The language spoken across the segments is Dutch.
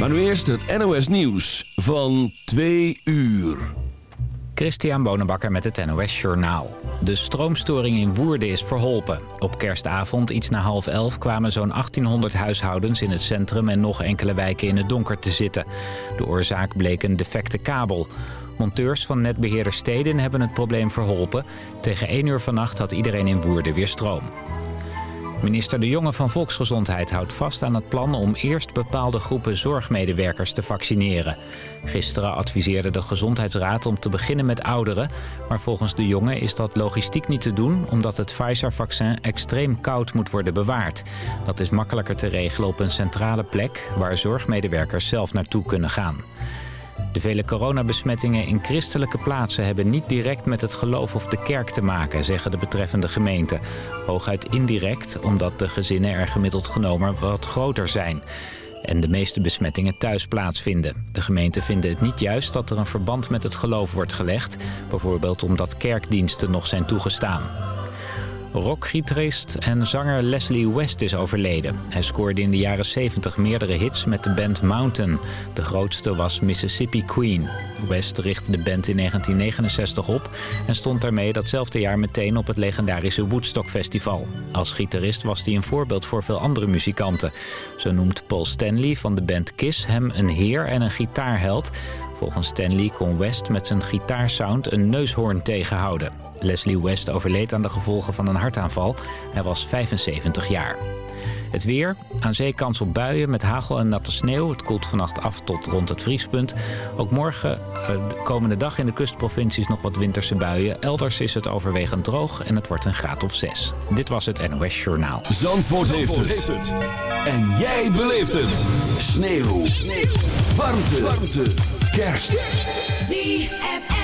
Maar nu eerst het NOS Nieuws van 2 uur. Christian Bonenbakker met het NOS Journaal. De stroomstoring in Woerden is verholpen. Op kerstavond, iets na half elf, kwamen zo'n 1800 huishoudens in het centrum... en nog enkele wijken in het donker te zitten. De oorzaak bleek een defecte kabel. Monteurs van netbeheerder Steden hebben het probleem verholpen. Tegen 1 uur vannacht had iedereen in Woerden weer stroom. Minister De Jonge van Volksgezondheid houdt vast aan het plan om eerst bepaalde groepen zorgmedewerkers te vaccineren. Gisteren adviseerde de Gezondheidsraad om te beginnen met ouderen. Maar volgens De Jonge is dat logistiek niet te doen omdat het Pfizer-vaccin extreem koud moet worden bewaard. Dat is makkelijker te regelen op een centrale plek waar zorgmedewerkers zelf naartoe kunnen gaan. De vele coronabesmettingen in christelijke plaatsen hebben niet direct met het geloof of de kerk te maken, zeggen de betreffende gemeenten. Hooguit indirect, omdat de gezinnen er gemiddeld genomen wat groter zijn. En de meeste besmettingen thuis plaatsvinden. De gemeenten vinden het niet juist dat er een verband met het geloof wordt gelegd. Bijvoorbeeld omdat kerkdiensten nog zijn toegestaan. Rockgitarist en zanger Leslie West is overleden. Hij scoorde in de jaren 70 meerdere hits met de band Mountain. De grootste was Mississippi Queen. West richtte de band in 1969 op en stond daarmee datzelfde jaar meteen op het legendarische Woodstock Festival. Als gitarist was hij een voorbeeld voor veel andere muzikanten. Zo noemt Paul Stanley van de band Kiss hem een heer en een gitaarheld. Volgens Stanley kon West met zijn gitaarsound een neushoorn tegenhouden. Leslie West overleed aan de gevolgen van een hartaanval. Hij was 75 jaar. Het weer. Aan zee kans op buien met hagel en natte sneeuw. Het koelt vannacht af tot rond het vriespunt. Ook morgen, eh, de komende dag in de kustprovincies nog wat winterse buien. Elders is het overwegend droog en het wordt een graad of 6. Dit was het NOS Journaal. Zandvoort, heeft, het. En jij beleeft het. Sneeuw. Sneeuw. Warmte. Warmte. Kerst. ZFM.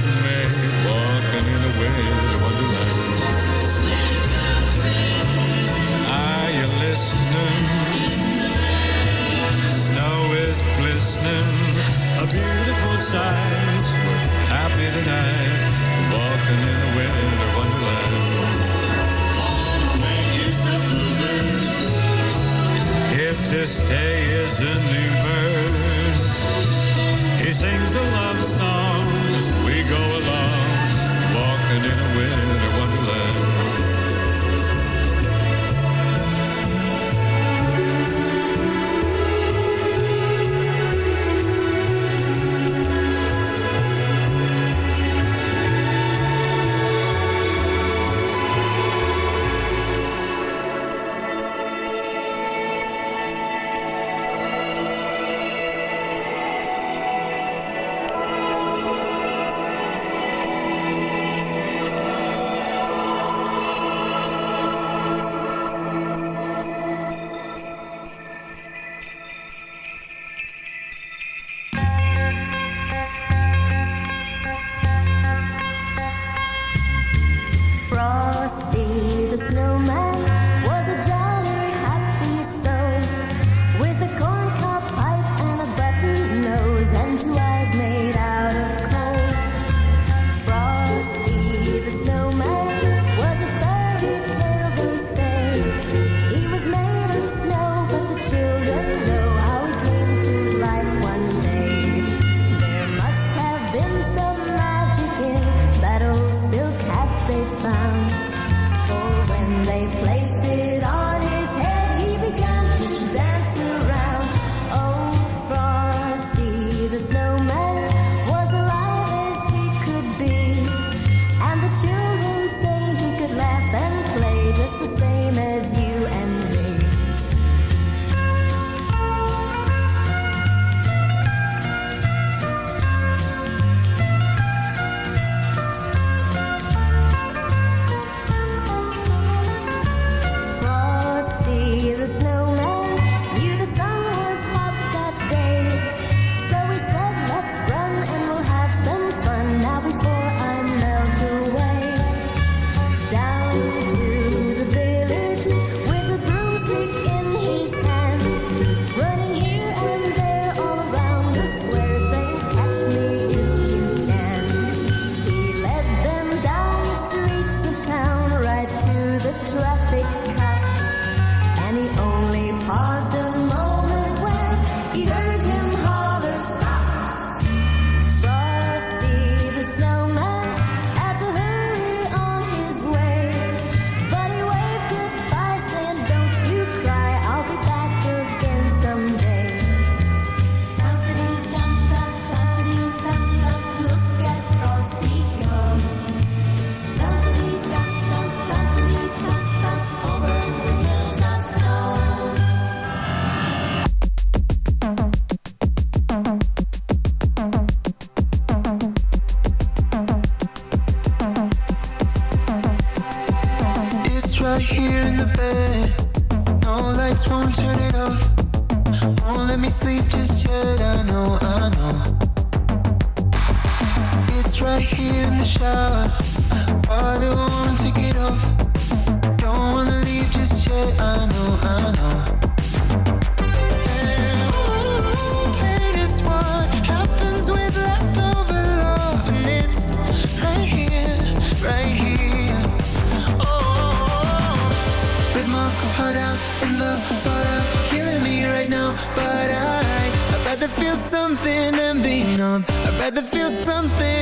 Walking in a winter wonderland. Are you listening? Snow is glistening, a beautiful sight. We're happy tonight, walking in a winter wonderland. Here to stay is a new bird. He sings a love song go along, walking in a winter here in the shower. I don't wanna take it off. Don't wanna leave just yet. I know, I know. Heart out in the photo, killing me right now, but I I'd rather feel something than be numb. I'd rather feel something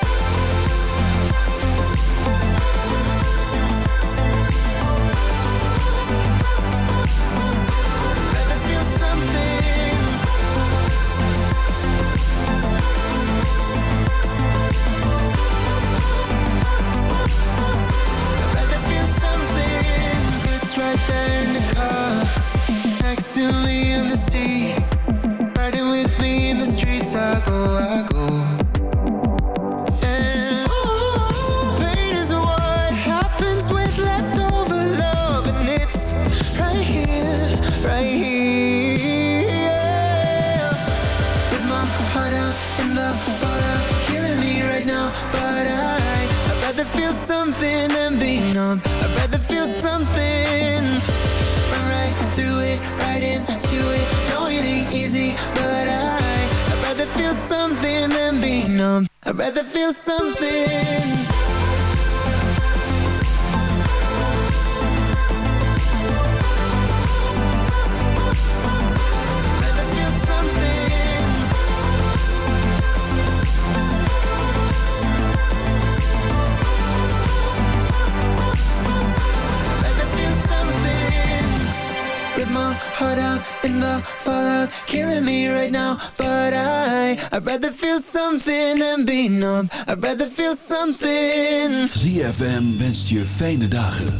No, it ain't easy, but I I'd rather feel something than be numb. I'd rather feel something. right now But I, I'd rather feel something than be numb. I'd rather feel something. ZFM wenst je fijne dagen.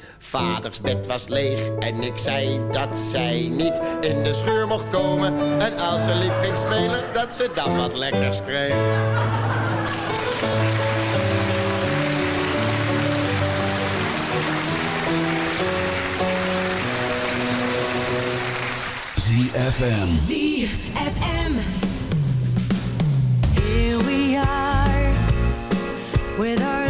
Vaders bed was leeg en ik zei dat zij niet in de scheur mocht komen. En als ze lief ging spelen, dat ze dan wat lekkers kreeg. ZFM. ZFM. Here we are with our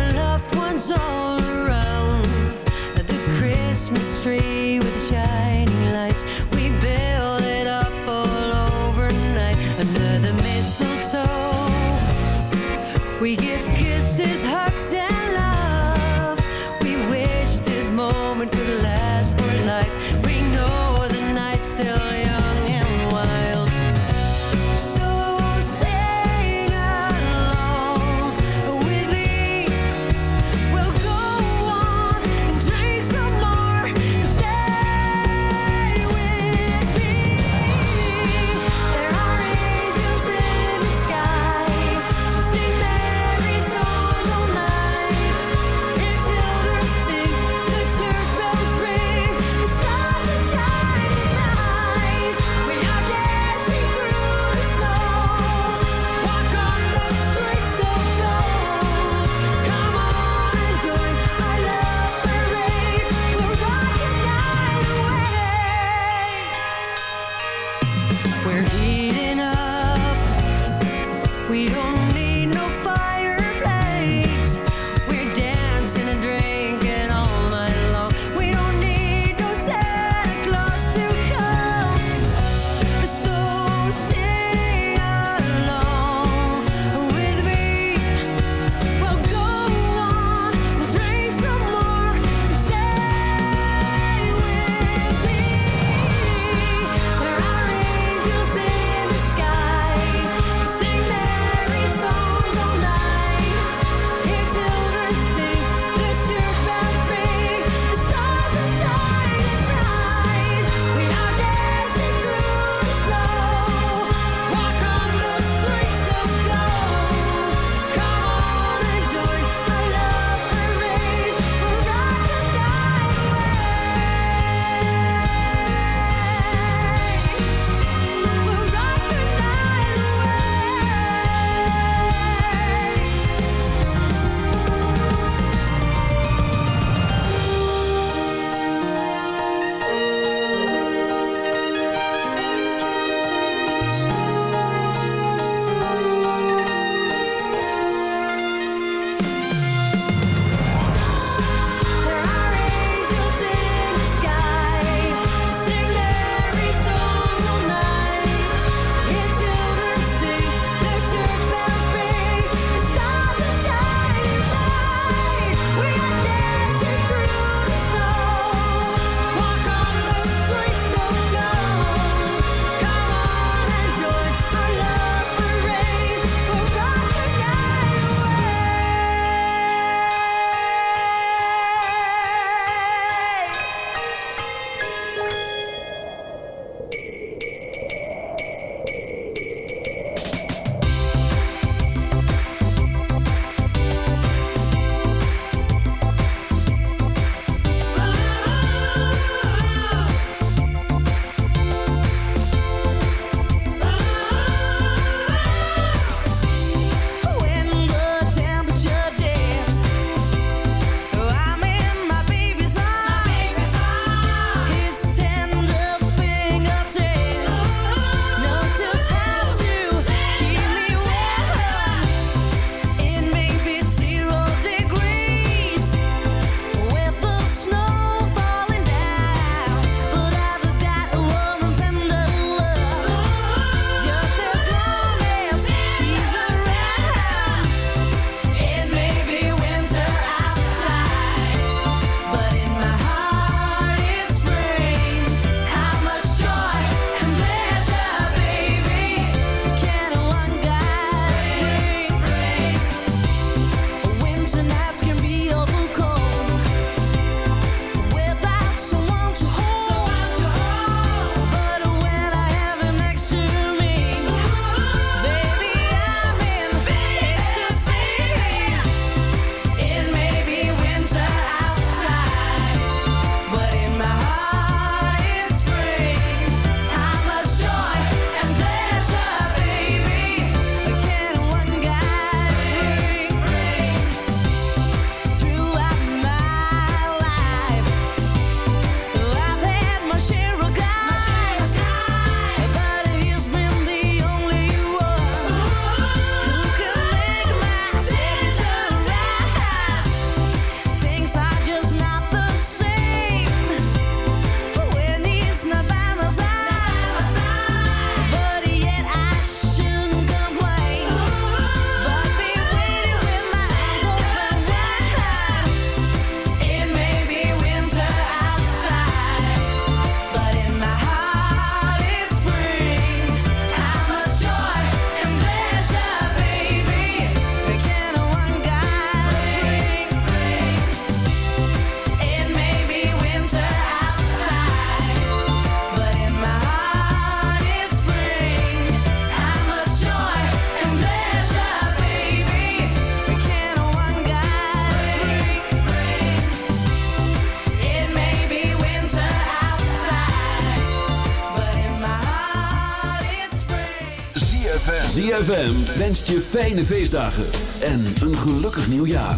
je fijne feestdagen en een gelukkig nieuwjaar.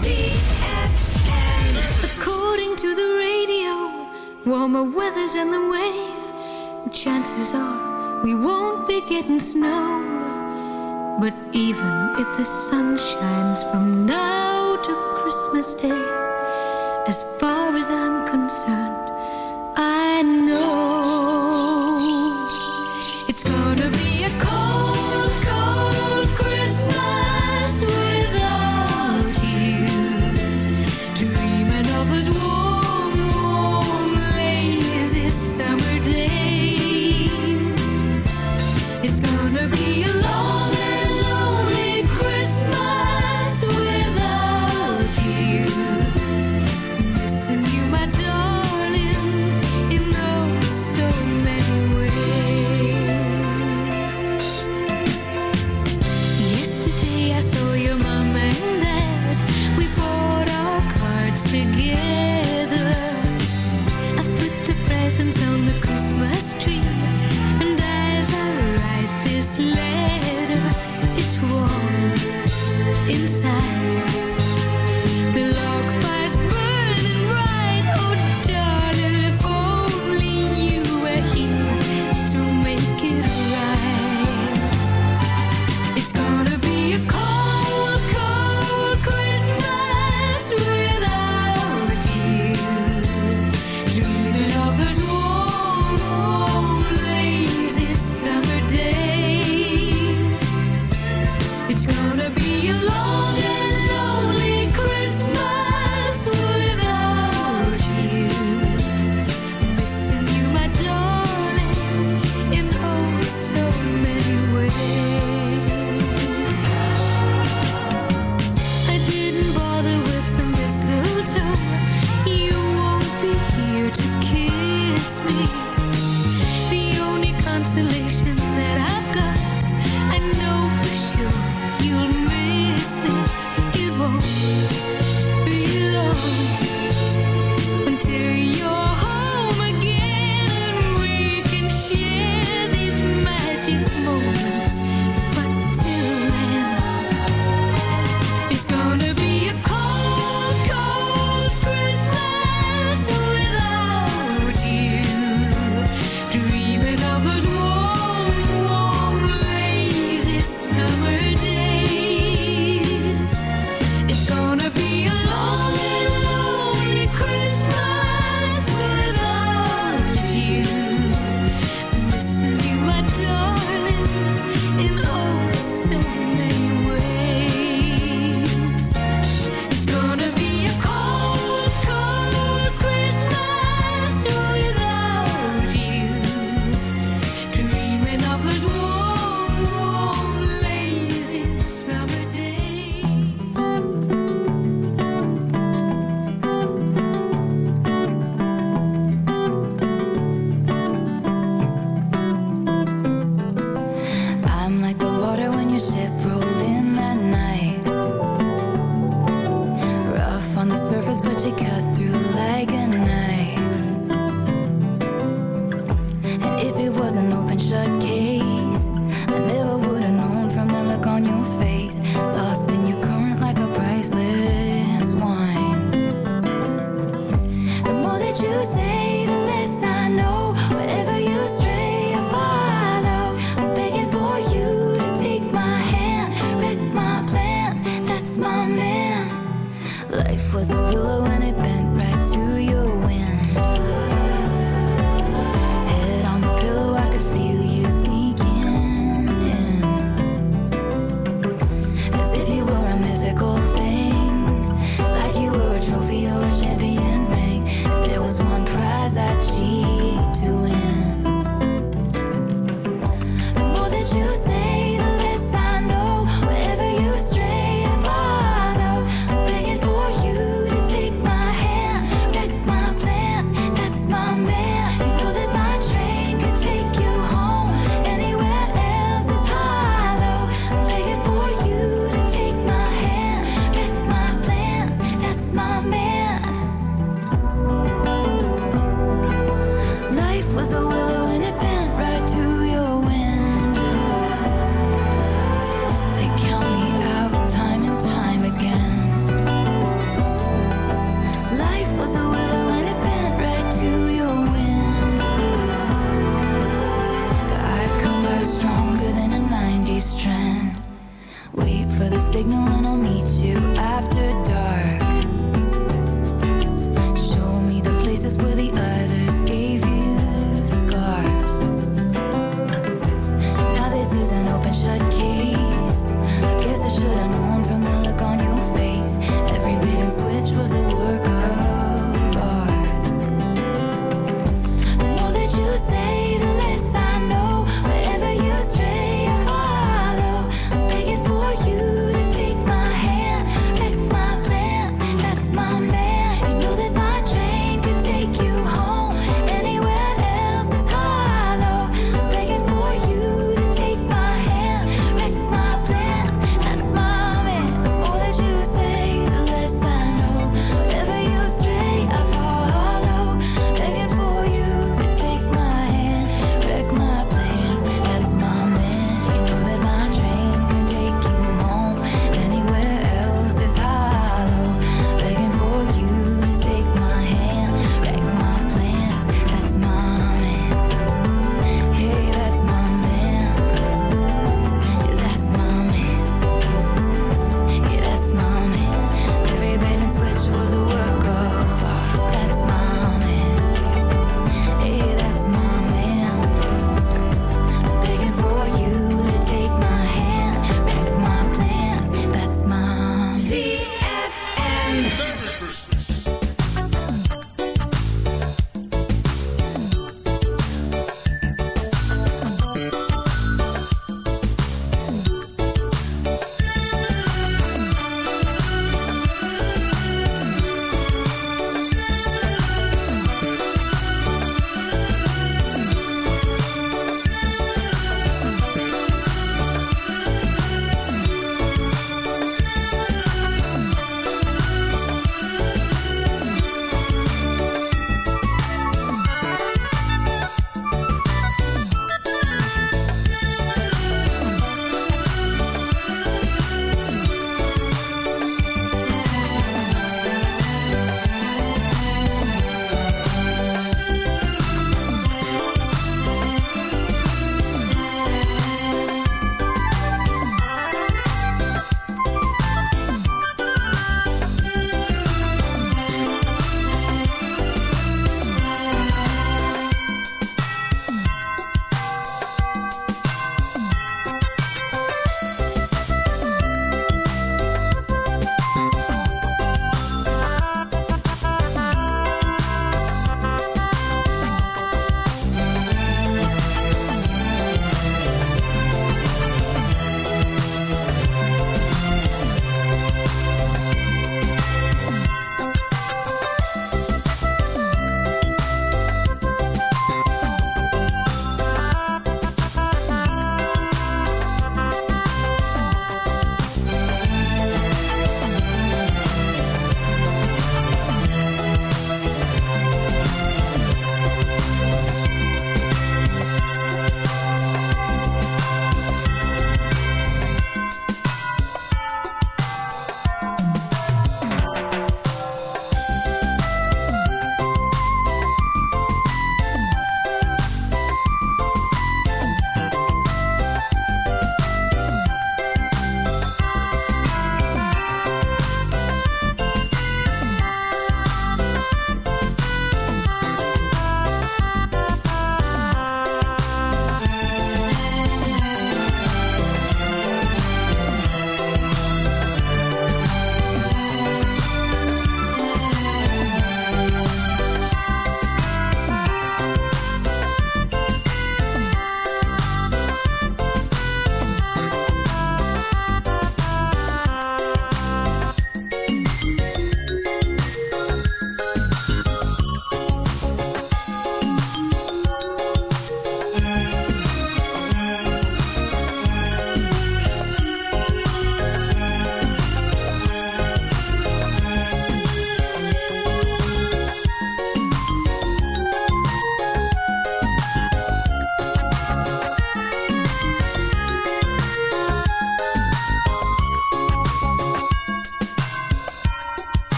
According to the radio, warmer weather's in the way. Chances are we won't be getting snow. But even if the sun shines from now to Christmas Day, as far as I'm concerned, gonna be alone.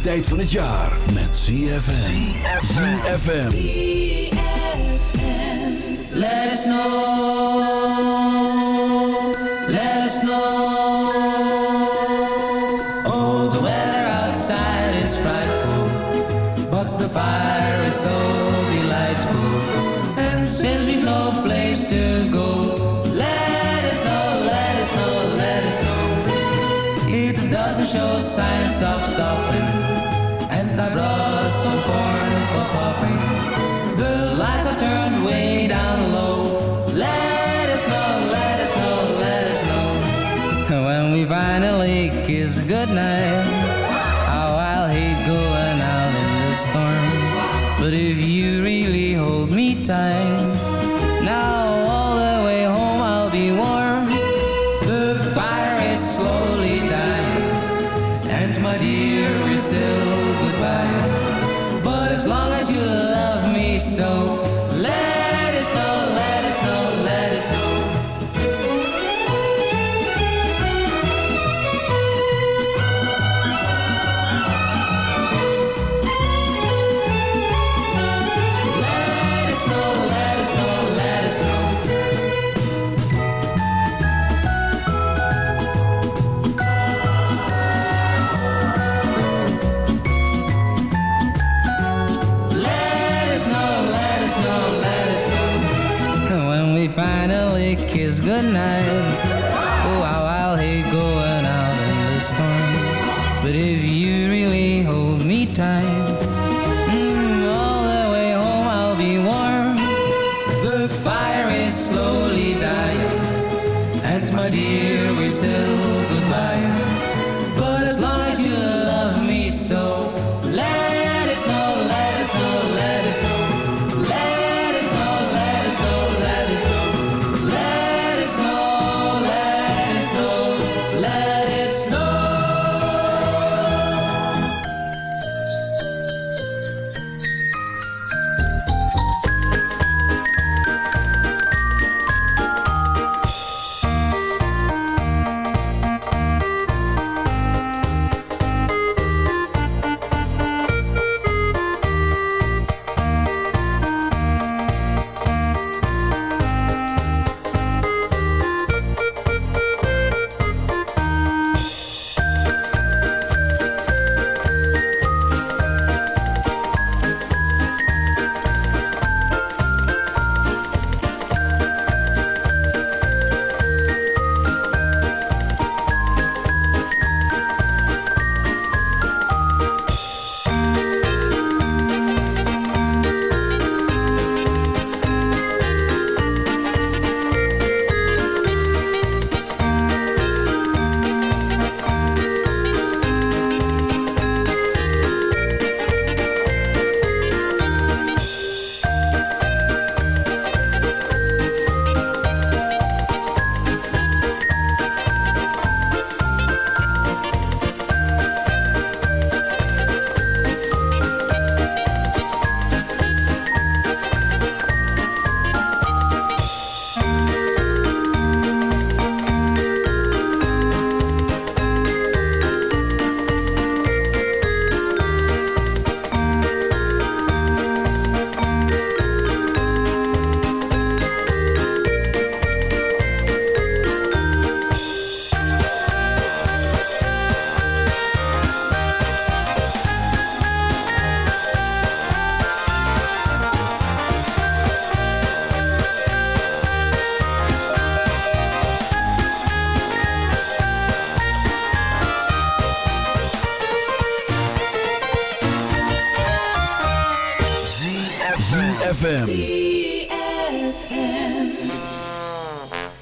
tijd van het jaar met ZFM. ZFM. Let us know. good night. How I'll hate going out in the storm. But if you really hold me tight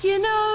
You know.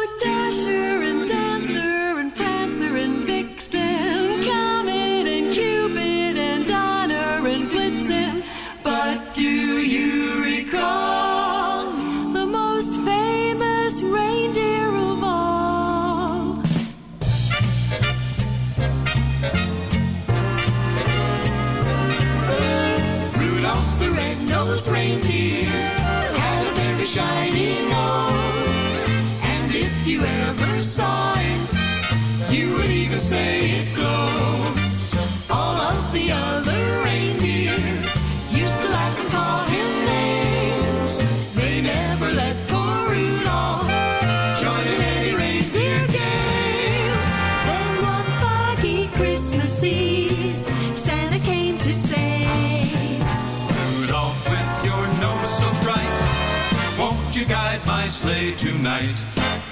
night.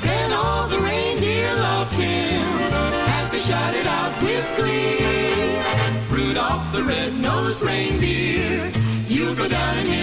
Then all the reindeer loved him as they shouted out with glee. Rudolph the red-nosed reindeer, you go down in history.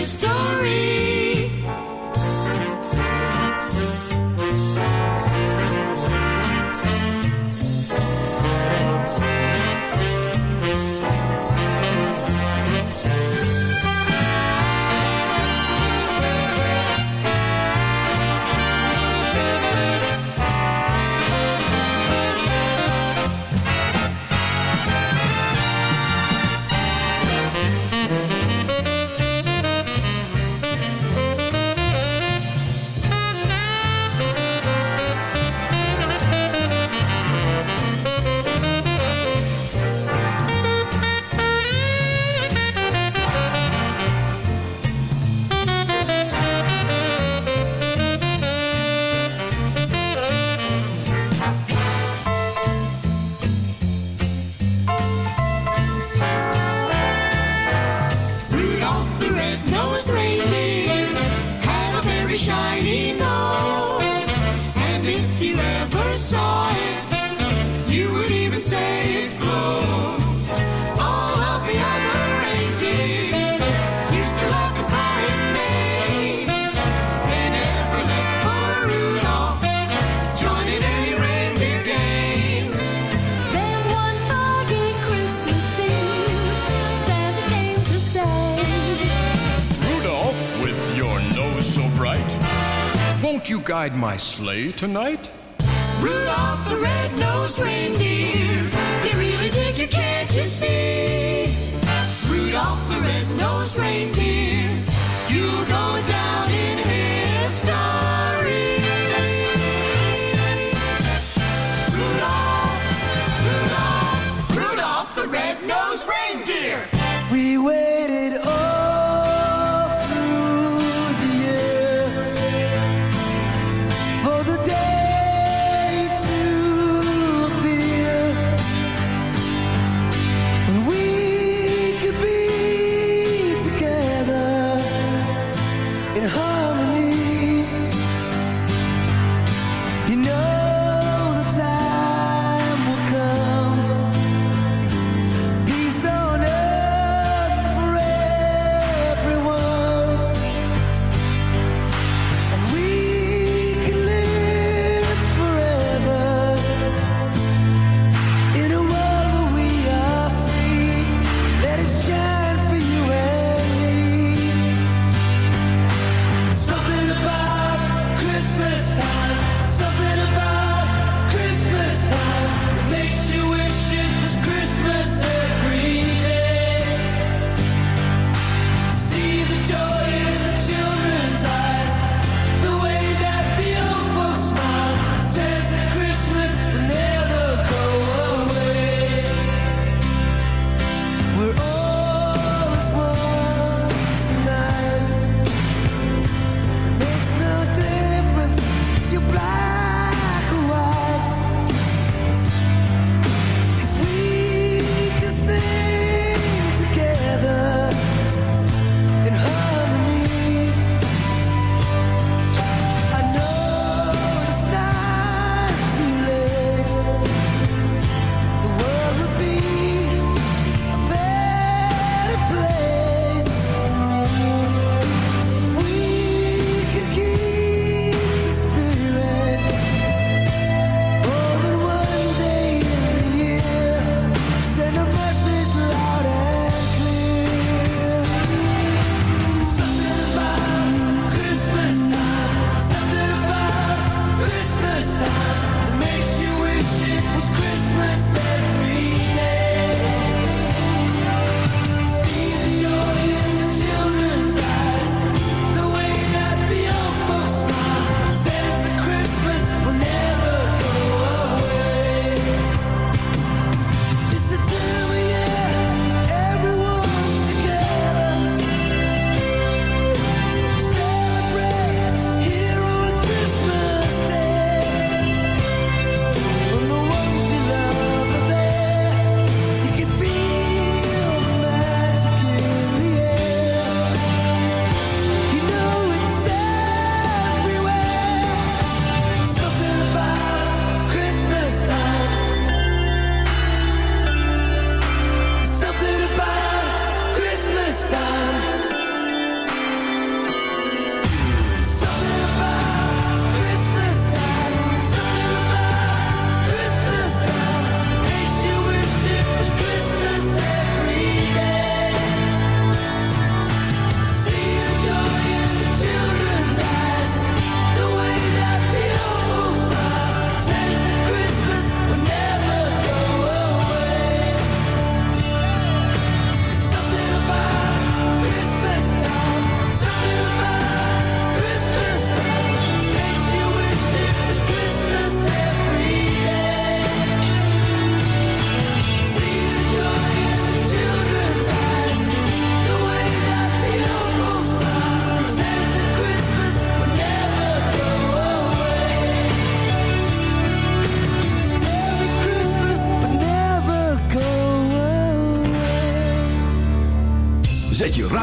my sleigh tonight?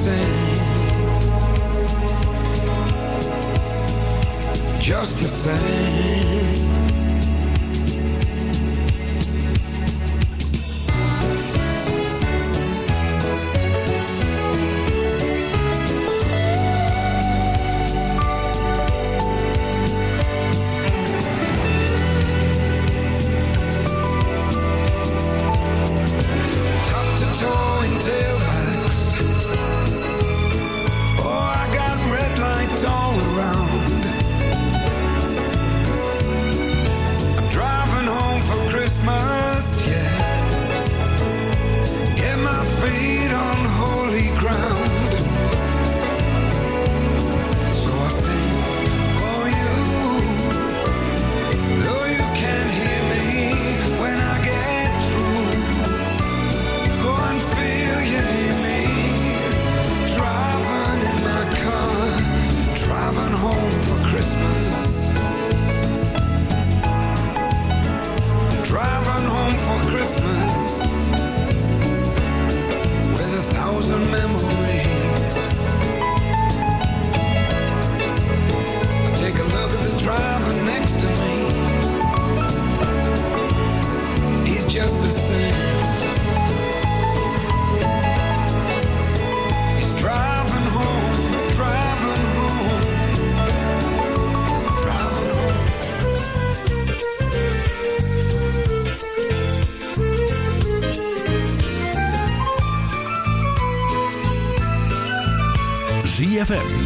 same. Just the same.